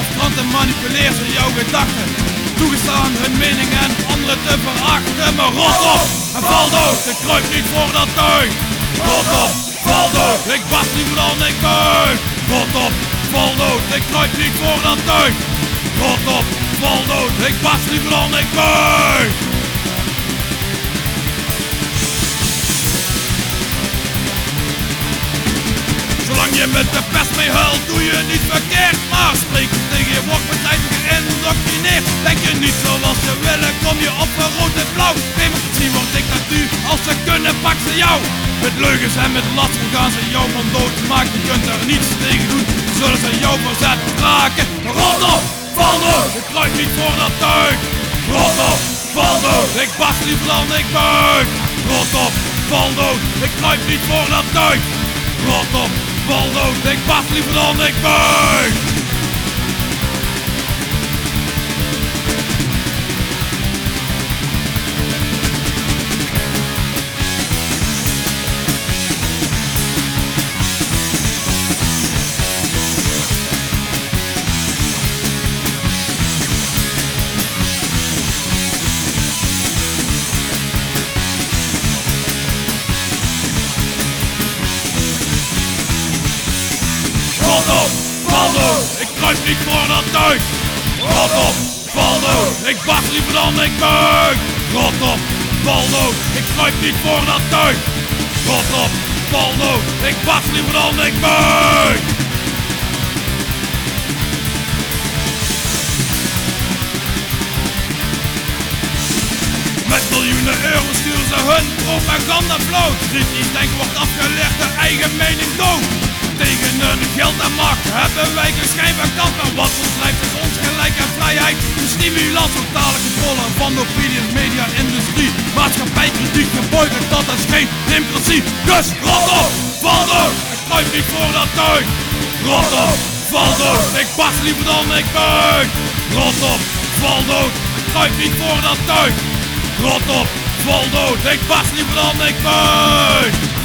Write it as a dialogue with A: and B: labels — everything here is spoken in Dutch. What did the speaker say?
A: als kranten manipuleert ze jouw gedachten. Toegestaan hun mening en anderen te verachten. Maar rot op en val dood, ik kruip niet voor dat tuig. Rot op, val dood, ik barst liever dan ik buig. Rot op, val dood, ik kruip niet voor dat tuig. Rot op, val dood, ik barst liever dan ik buig. Zolang je met de pest mee huilt, doe je niet verkeerd. Maar jou. Met leugens en met lasten gaan ze jou van dood maken. Je kunt er niets tegen doen, zullen ze jou verzet raken. Rot op, val dood, ik kruip niet voor dat tuig. Rot op, val dood, ik barst liever dan ik buig. Rot op, val dood, ik kruip niet voor dat tuig. Rot op, val dood, ik barst liever dan ik buig. Op, val dood, ik kruip niet voor dat tuig. Rot op, val dood, ik barst liever dan ik buig. Rot op, val dood, ik kruip niet voor dat tuig. Rot op, val dood, ik barst liever dan ik buig. Met miljoenen euro sturen ze hun propaganda bloot. Kritisch denken wordt afgelegd, de eigen mening dood. Tegen hun geld en macht hebben wij geen schijn kant. Maar wat ons drijft is ons gelijk en vrijheid. Een stimulans, totale controle van de opinie, media, industrie. Maatschappij, kritiek, geboycott, dat is geen democratie. Dus rot op, val dood, ik kruip niet voor dat tuig. Rot op, val dood, ik barst liever dan ik buig. Rot op, val dood, ik kruip niet voor dat tuig. Rot op, val dood, ik barst liever dan ik buig.